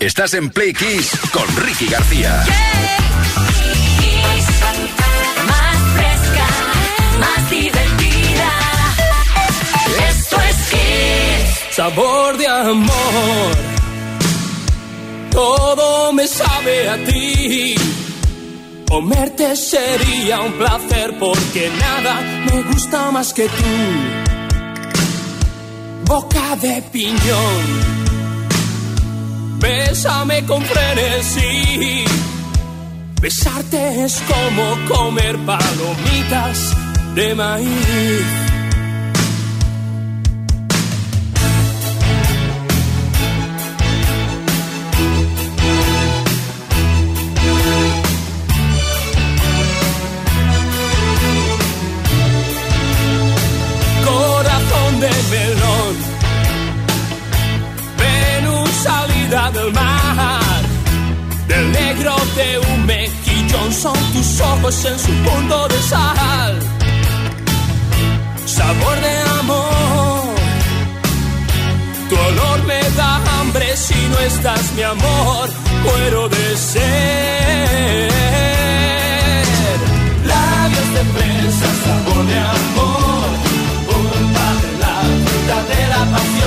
Estás en Play Kiss con Ricky García. más fresca, más divertida. Esto es Kiss. Sabor de amor. Todo me sabe a ti. Comerte sería un placer porque nada me gusta más que tú. Boca de piñón Bésame con frenesí. Besarte es como comer palomitas de maíz. Son tus ojos en su punto de sal. Sabor de amor. Tu olor me da hambre si no estás, mi amor. Muero de ser. Labios de fresa, sabor de amor. Culpa de la fruta de la pasión.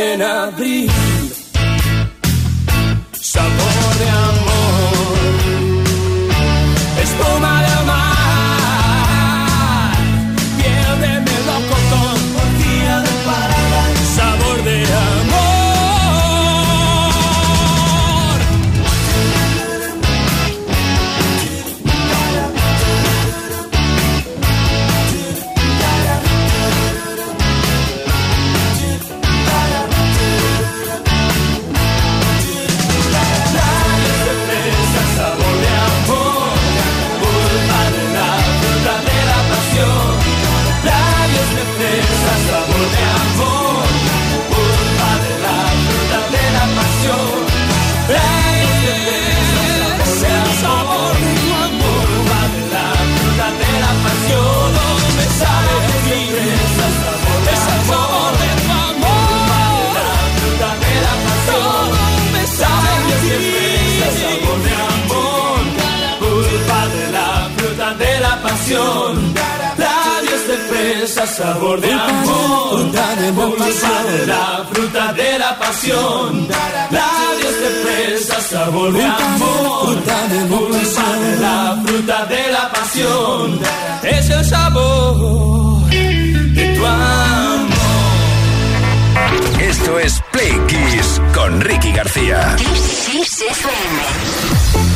En abril. Fresa, sabor de amor, la fruta de la pasión. Labios de fresa, sabor de amor, de la fruta de la pasión. Es el sabor de tu amor. Esto es Play Kiss con Ricky García. Kiss Kiss FM.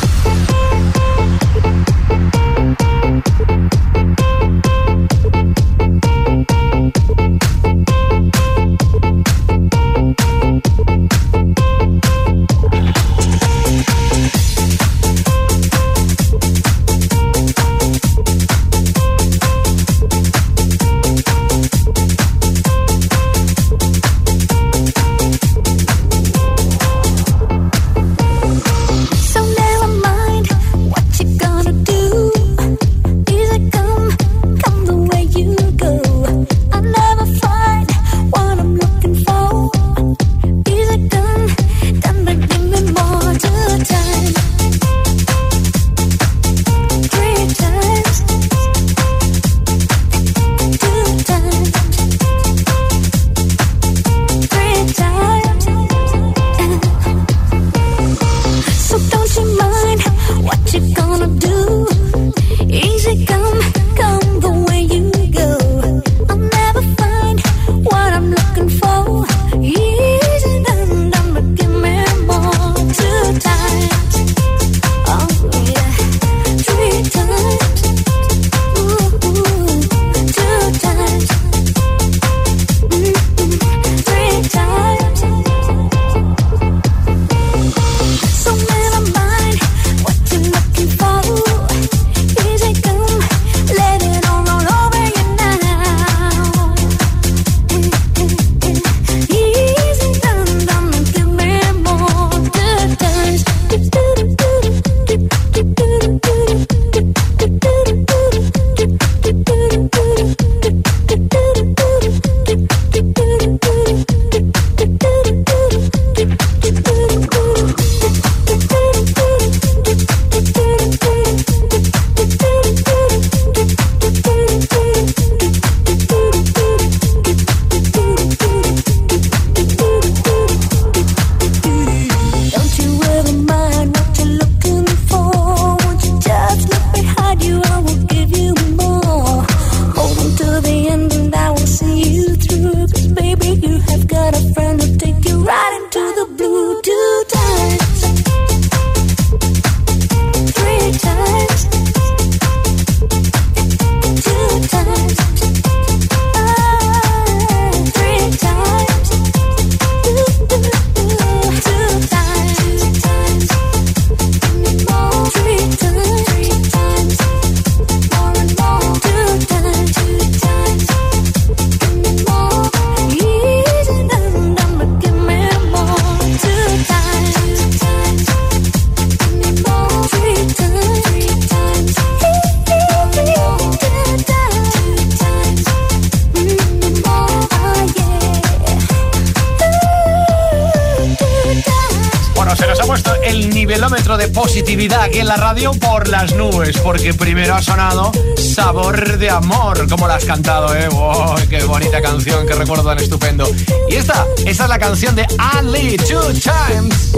Radio por las nubes, porque primero ha sonado Sabor de Amor, como la has cantado, ¿eh? ¡Oh, ¡Qué bonita canción, qué recuerdo tan estupendo! Y esta, esta es la canción de Ali Two Times.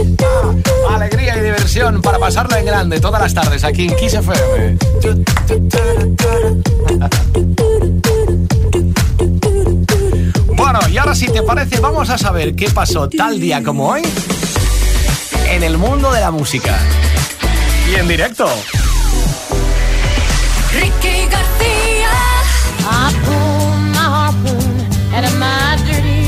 Ah, alegría y diversión para pasarla en grande todas las tardes aquí en Kiss FM. Bueno, y ahora si te parece, vamos a saber qué pasó tal día como hoy en el mundo de la música. Y en directo.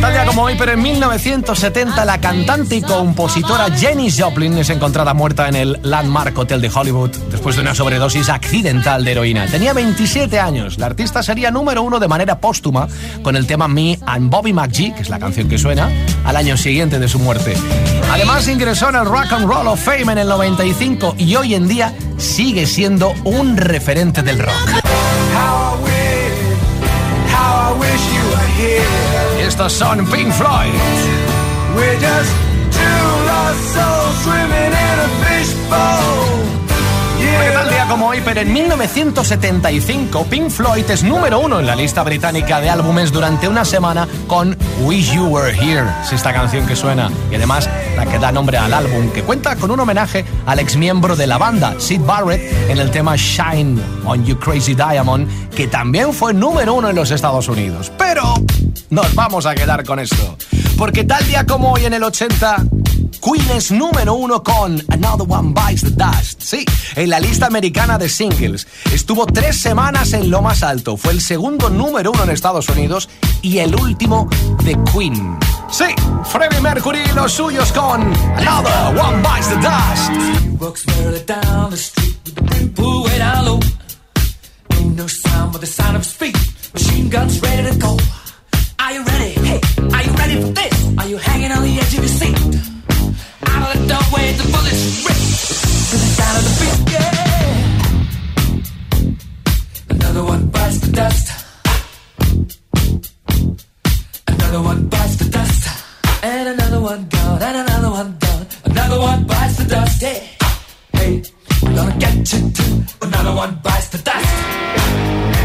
Tal día como hoy, pero en 1970, la cantante y compositora Jenny Joplin es encontrada muerta en el Landmark Hotel de Hollywood después de una sobredosis accidental de heroína. Tenía 27 años. La artista sería número uno de manera póstuma con el tema Me and Bobby McGee, que es la canción que suena, al año siguiente de su muerte. Además, ingresó en el Rock and Roll of Fame en el 95 y hoy en día sigue siendo un referente del rock. Estos son Pink Floyd. We're just two lost souls swimming in a fishbowl. Porque tal día como hoy, pero en 1975, Pink Floyd es número uno en la lista británica de álbumes durante una semana con Wish You Were Here, es esta canción que suena, y además la que da nombre al álbum, que cuenta con un homenaje al exmiembro de la banda, Sid Barrett, en el tema Shine on You Crazy Diamond, que también fue número uno en los Estados Unidos. Pero nos vamos a quedar con esto, porque tal día como hoy en el 80, Queen es número uno con Another One Bites the Dust. Sí, en la lista americana de singles. Estuvo tres semanas en lo más alto. Fue el segundo número uno en Estados Unidos y el último de Queen. Sí, Freddie Mercury y los suyos con Another One Bites the Dust. Are you ready? Hey, are you ready for this? Are you hanging on the edge of your seat? Out of the doorway, the bullets rip to the sound of the beat. Yeah. Another one bites the dust. Another one bites the dust. And another one gone. And another one gone. Another one bites the dust. Yeah. Hey, we're gonna get you too. Another one bites the dust.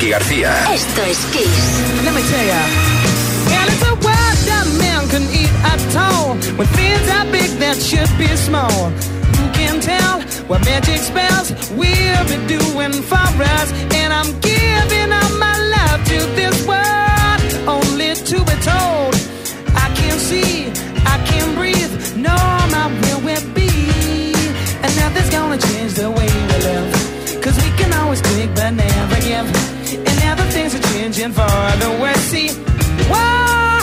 Ricky García. Esto es Kiss. Let me tell ya. Yeah, it's a world that man can eat at all. When things are big that should be small. Who can tell what magic spells we'll be doing for us? And I'm giving all my love to this world, only to be told. I can't see, I can't breathe, no, my will will be. And nothing's gonna change the way we live. Cause we can always take but never give changing for the West Sea. why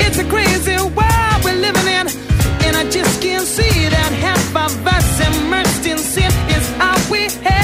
it's a crazy world we're living in, and I just can't see that half of us immersed in sin is all we have.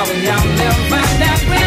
Now we all live by that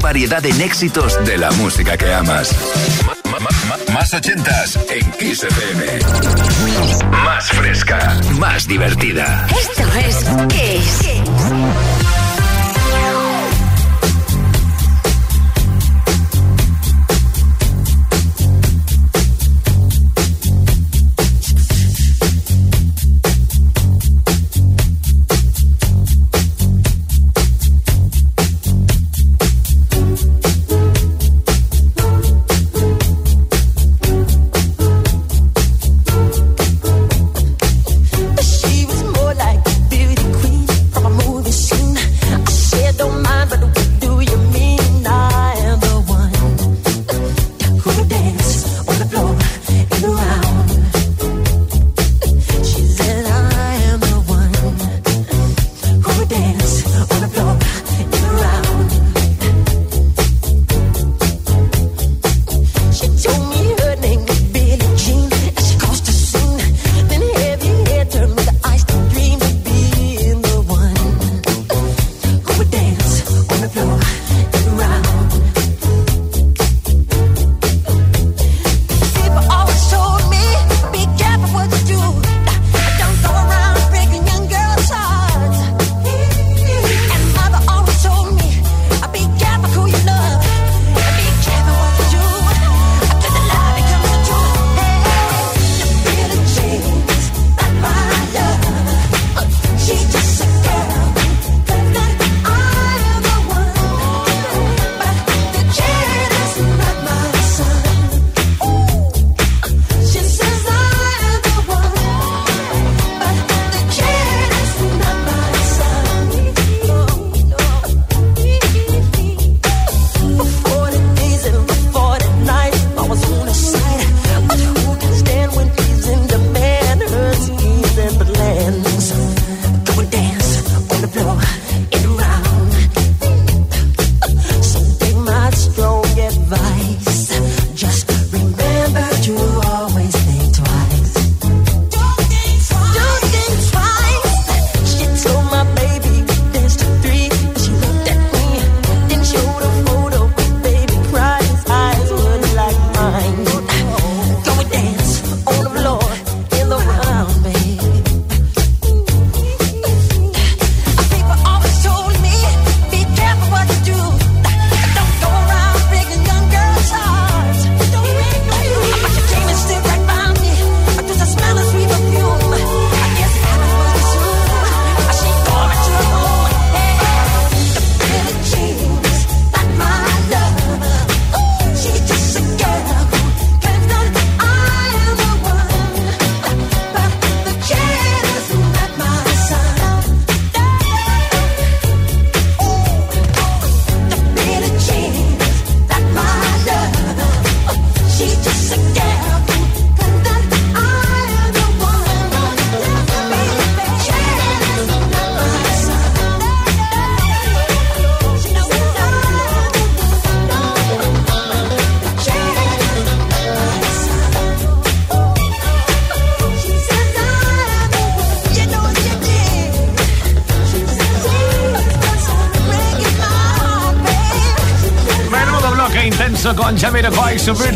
variedad en éxitos de la música que amas. Más ochentas en Kiss FM. Más fresca, más divertida. Esto es Kiss.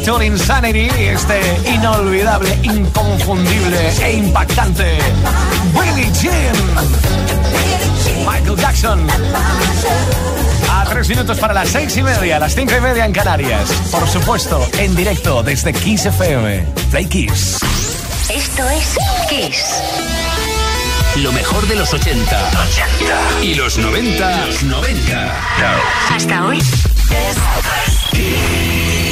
Virtual Insanity, este inolvidable, inconfundible e impactante Billie Jean. Michael Jackson. A tres minutos para las seis y media, las cinco y media en Canarias. Por supuesto, en directo desde Kiss FM. Play Kiss. Esto es Kiss. Lo mejor de los 80. 80. Y los 90. 90. Hasta hoy. heart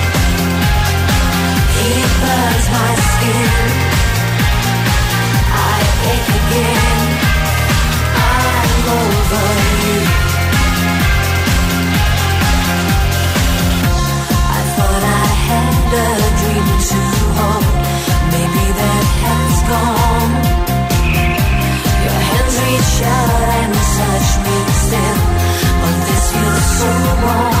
out and touch me still, but this feels so wrong.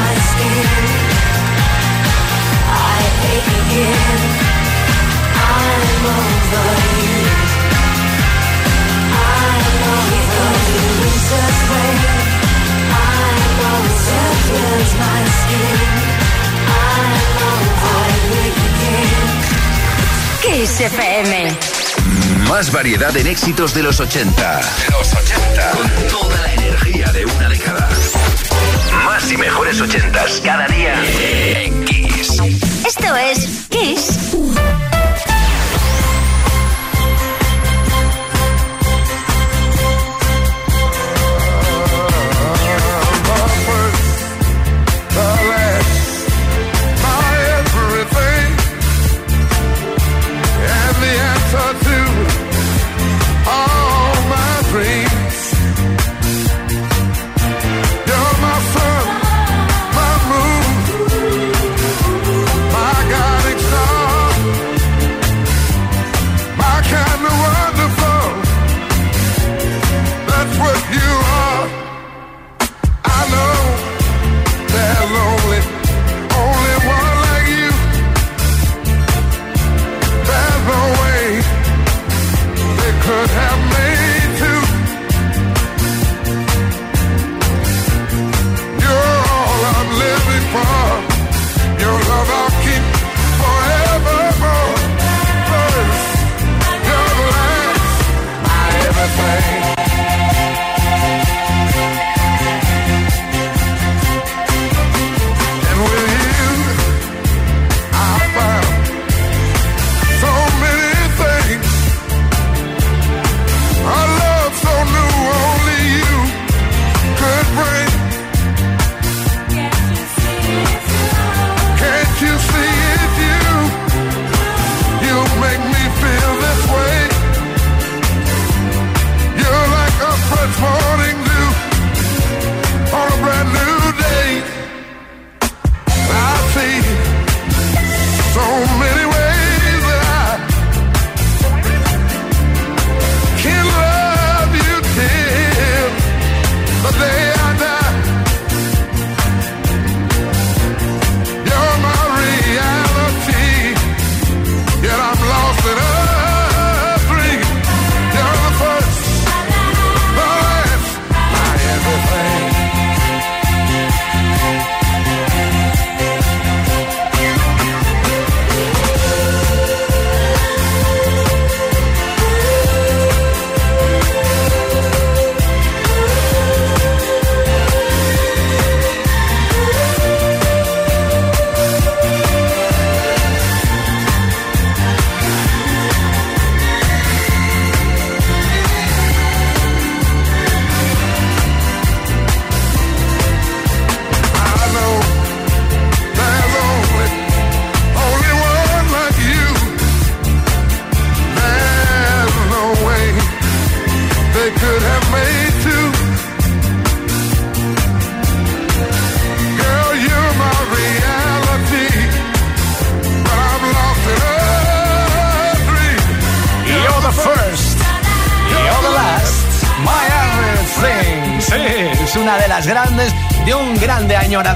my skin. I ache again. I'm over you. I'm over the winter's rain. Kiss FM. Más variedad en éxitos de los 80. De los 80. Y mejores 80 cada día en Kiss. Esto es Kiss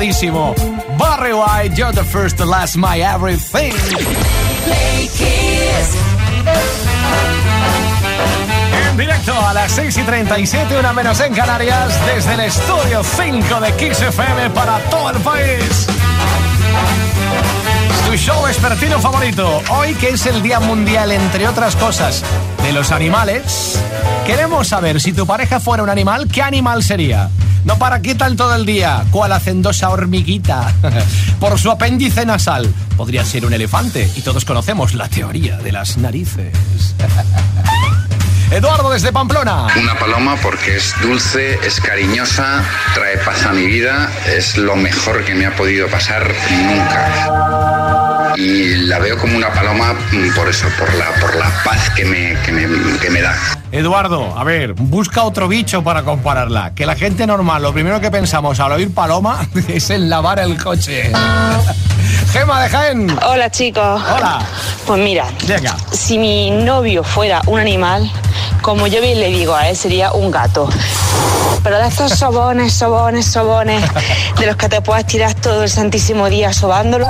Barry White, You're the First, the Last, My Everything. Play Kiss. En directo a las 6 y 37, una menos en Canarias, desde el estudio 5 de Kiss FM para todo el país. Tu show expertino favorito. Hoy que es el Día Mundial, entre otras cosas, de los animales, queremos saber si tu pareja fuera un animal, ¿qué animal sería? No para qué tal todo el día, cuál hacendosa hormiguita. Por su apéndice nasal, podría ser un elefante y todos conocemos la teoría de las narices. Eduardo desde Pamplona. Una paloma porque es dulce, es cariñosa, trae paz a mi vida, es lo mejor que me ha podido pasar nunca. Y la veo como una paloma mm, por eso, por la, por la paz que me, que me, que me da. Eduardo, a ver, busca otro bicho para compararla. Que la gente normal, lo primero que pensamos al oír paloma es en lavar el coche. Gema de Jaén. Hola chicos. Hola. Pues mira, Venga. si mi novio fuera un animal, como yo bien le digo a él, sería un gato. Pero de estos sobones, sobones, sobones, de los que te puedes tirar todo el santísimo día sobándolo,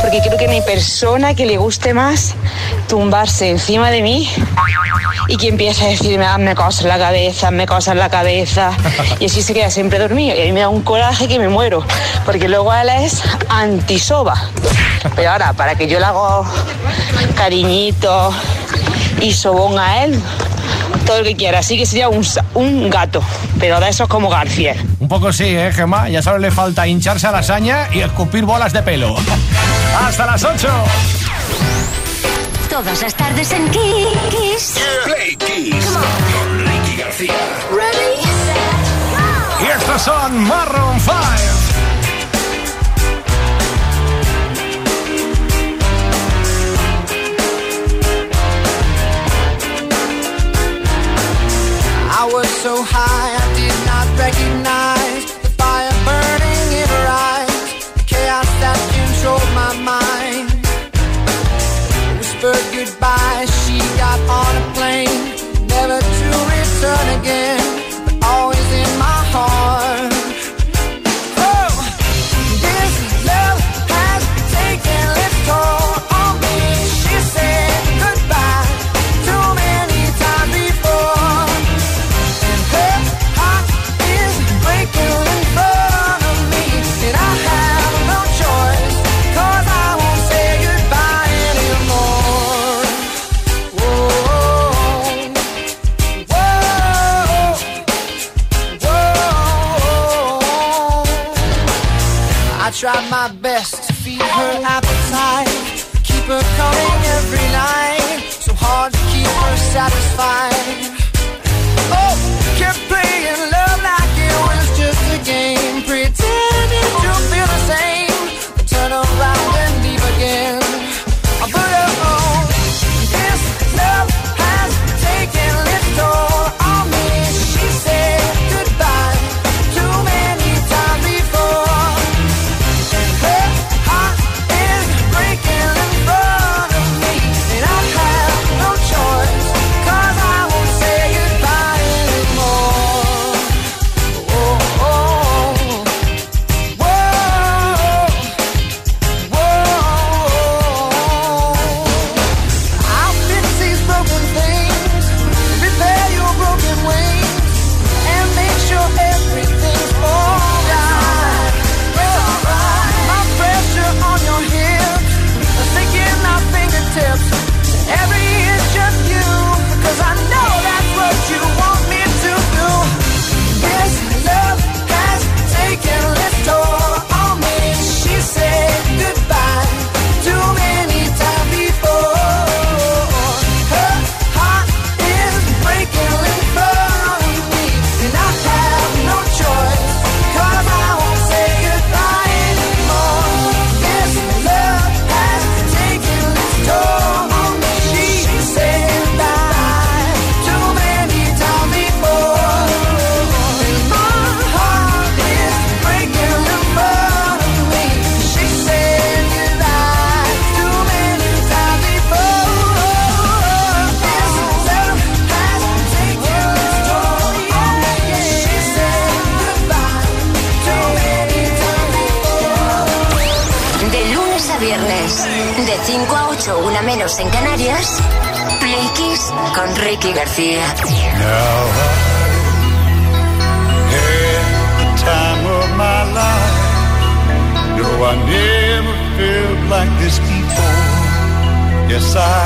porque creo que no hay persona que le guste más tumbarse encima de mí y que empiece a decirme, hazme cosas en la cabeza, hazme cosas en la cabeza, y así se queda siempre dormido. Y a mí me da un coraje que me muero, porque luego él es antisoba. Pero ahora, para que yo le hago cariñito y sobón a él, todo lo que quiera. Así que sería un, un gato, pero de esos como Garfield. Un poco sí, ¿eh, Gema? Ya solo le falta hincharse a la saña y escupir bolas de pelo. Hasta las 8. Todas las tardes en Kiss. Play Kiss con Ricky García. Y estos son Marron 5. So high I did not recognize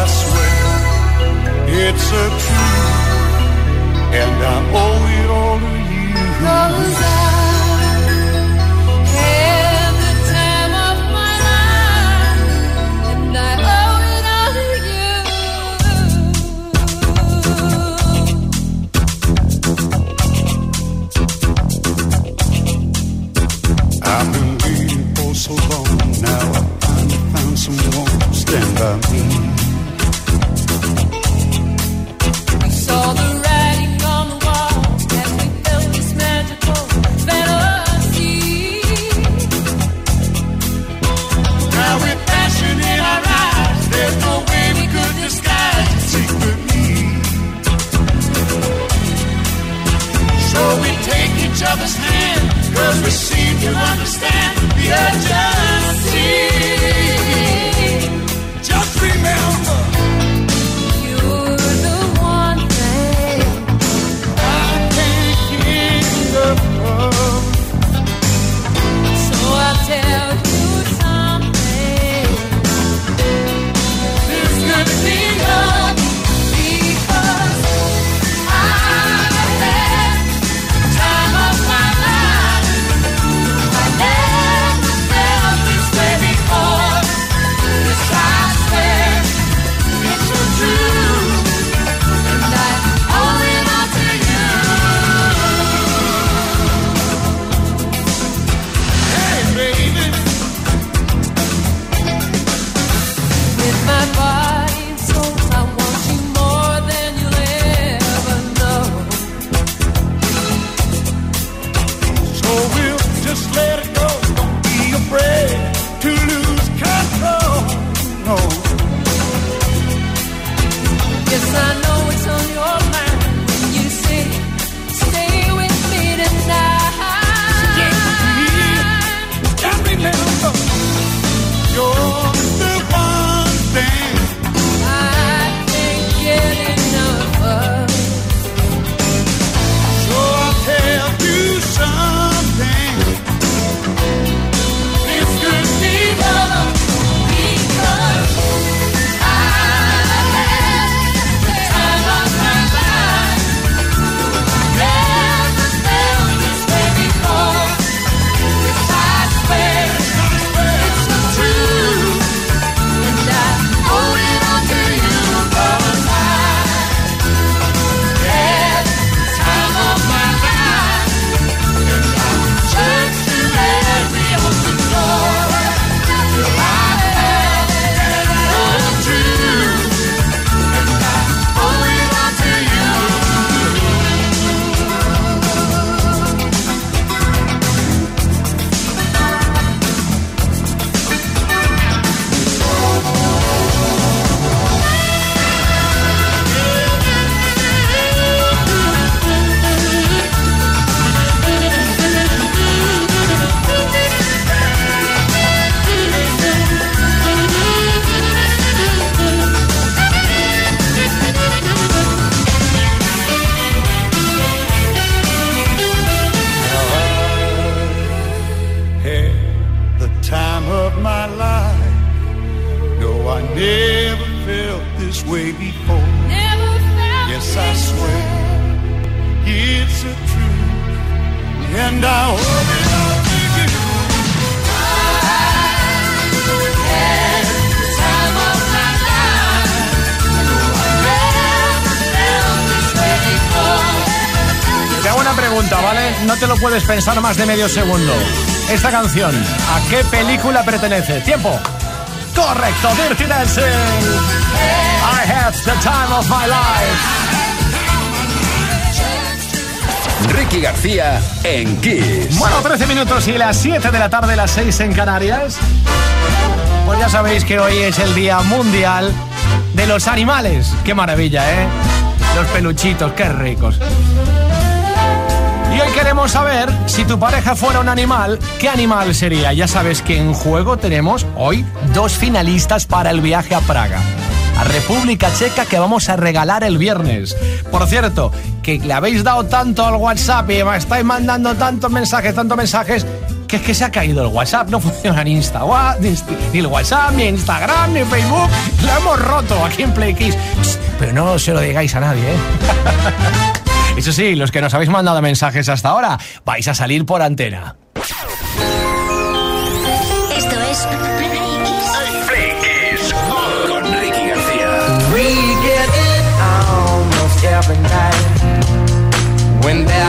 swear it's a truth, and I owe it all to you. Cause I had the time of my life, and I owe it all to you. I've for so long now. I finally found someone to stand by me. each other's hand, cause we seem to understand the urgency. Just remember. You're the one thing I can't give up. So I tell pensar más de medio segundo. Esta canción, ¿a qué película pertenece? Tiempo. Correcto, Dirty I had the time of my life. Ricky García en Kiss. Bueno, 13 minutos y las 7 de la tarde, las 6 en Canarias. Pues ya sabéis que hoy es el Día Mundial de los Animales. Qué maravilla, ¿eh? Los peluchitos, qué ricos queremos saber si tu pareja fuera un animal, ¿qué animal sería? Ya sabes que en juego tenemos hoy dos finalistas para el viaje a Praga. A República Checa que vamos a regalar el viernes. Por cierto, que le habéis dado tanto al WhatsApp y me estáis mandando tantos mensajes, tantos mensajes, que es que se ha caído el WhatsApp, no funciona ni Insta, ni el WhatsApp, ni Instagram, ni Facebook. Lo hemos roto aquí en Play Kiss. Pero no se lo digáis a nadie, ¿eh? Eso sí, los que nos habéis mandado mensajes hasta ahora, vais a salir por antena. Esto es When.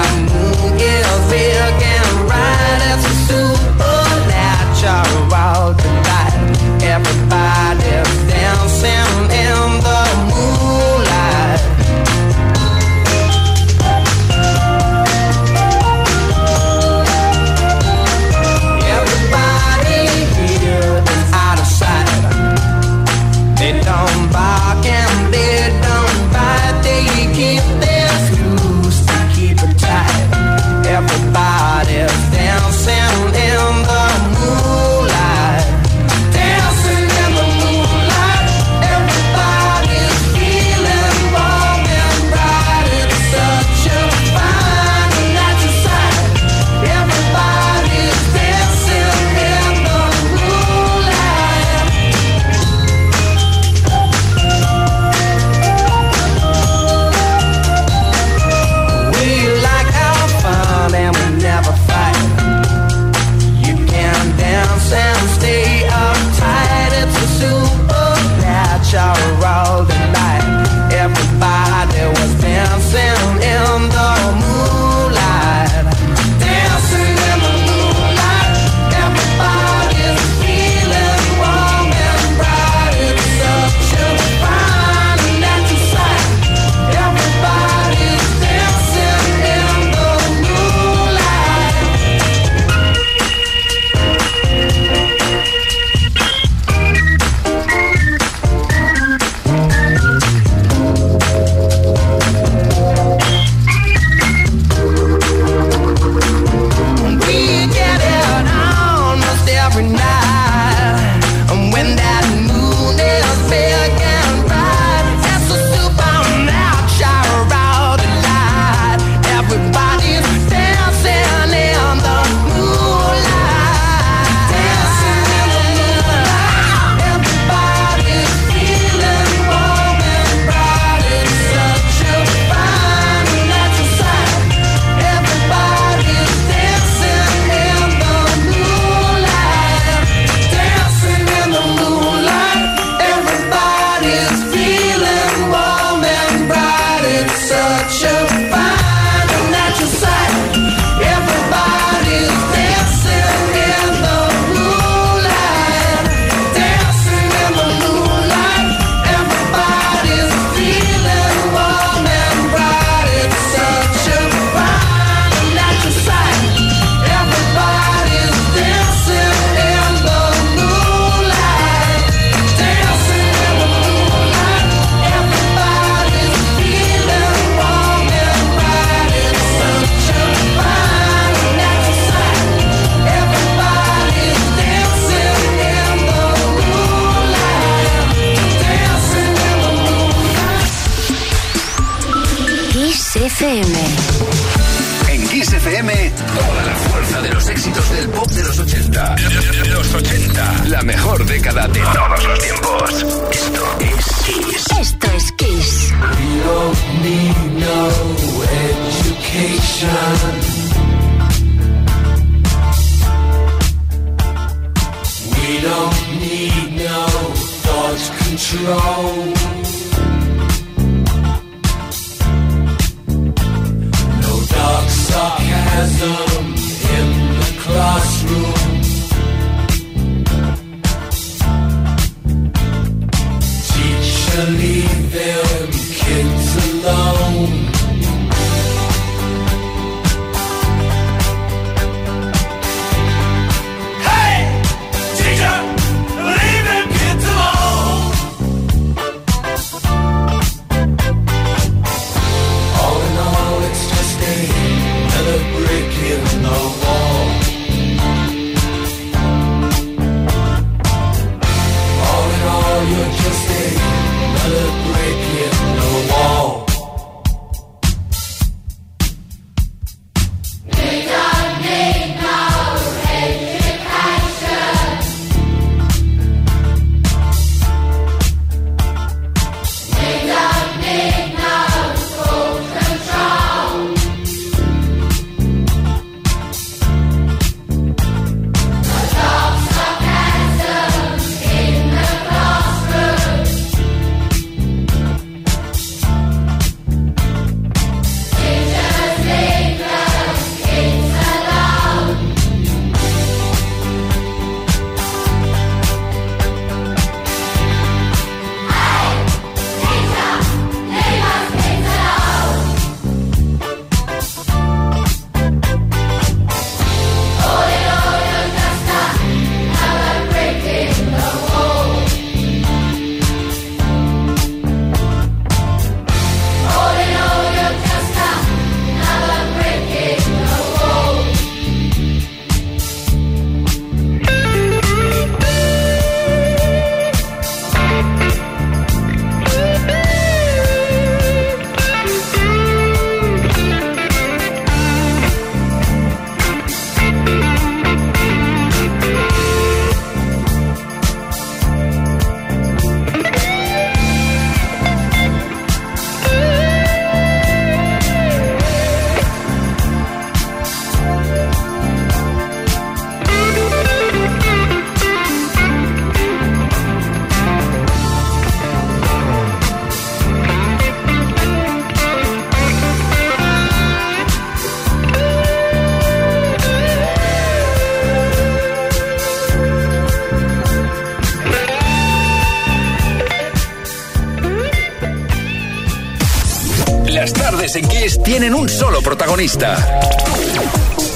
Tienen un solo protagonista.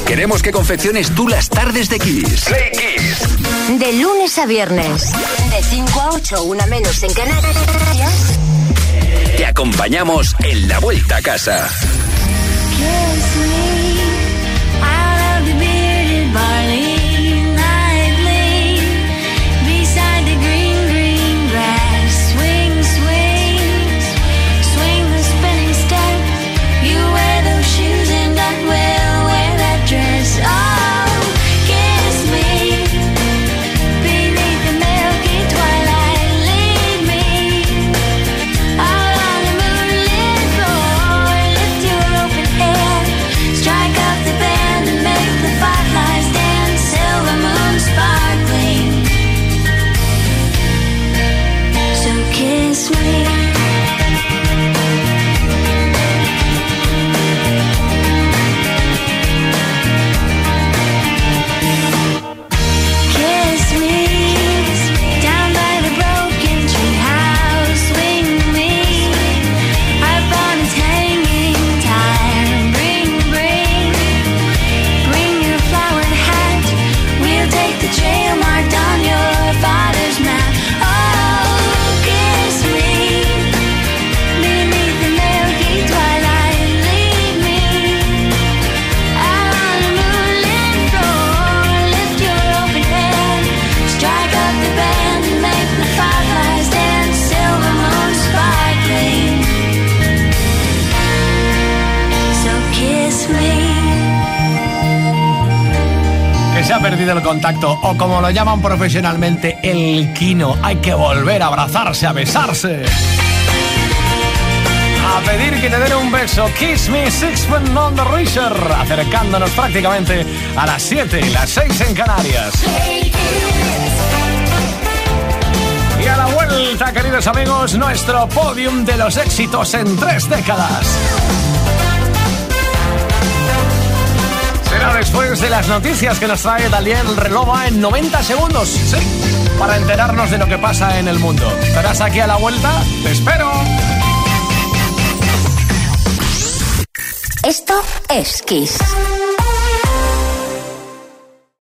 Queremos que confecciones tú las tardes de Kiss. Play Kiss. De lunes a viernes. De 5 a 8, una menos en Canarias. Te acompañamos en la vuelta a casa. Kiss o como lo llaman profesionalmente el quino. Hay que volver a abrazarse, a besarse. A pedir que te den un beso. Kiss me sixpence on the Richer. Acercándonos prácticamente a las 7 y las 6 en Canarias. Y a la vuelta, queridos amigos, nuestro podium de los éxitos en tres décadas. Después de las noticias que nos trae Daniel Relova en 90 segundos. Sí, para enterarnos de lo que pasa en el mundo. ¿Estarás aquí a la vuelta? ¡Te espero! Esto es Kiss.